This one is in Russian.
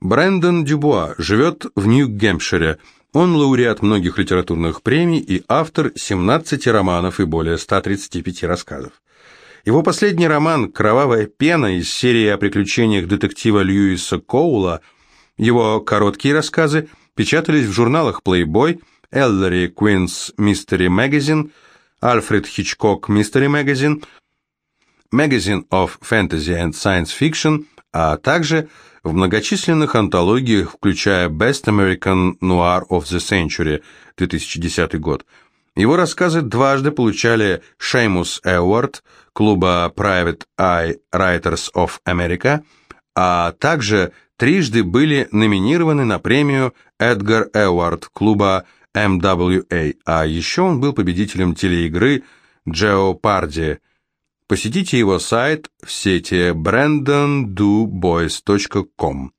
Брэндон Дюбуа живет в Нью-Гэмпшире. Он лауреат многих литературных премий и автор 17 романов и более 135 рассказов. Его последний роман «Кровавая пена» из серии о приключениях детектива Льюиса Коула, его короткие рассказы печатались в журналах Playboy, Ellery Queen's Mystery Magazine, Альфред Хичкок Mystery Magazine, Magazine of Fantasy and Science Fiction, а также в многочисленных антологиях, включая Best American Noir of the Century 2010 год. Его рассказы дважды получали Шеймус Эвард клуба Private Eye Writers of America, а также трижды были номинированы на премию Эдгар Эвард клуба MWA, а еще он был победителем телеигры Jeopardy. Посетите его сайт в сети brandondubois.com.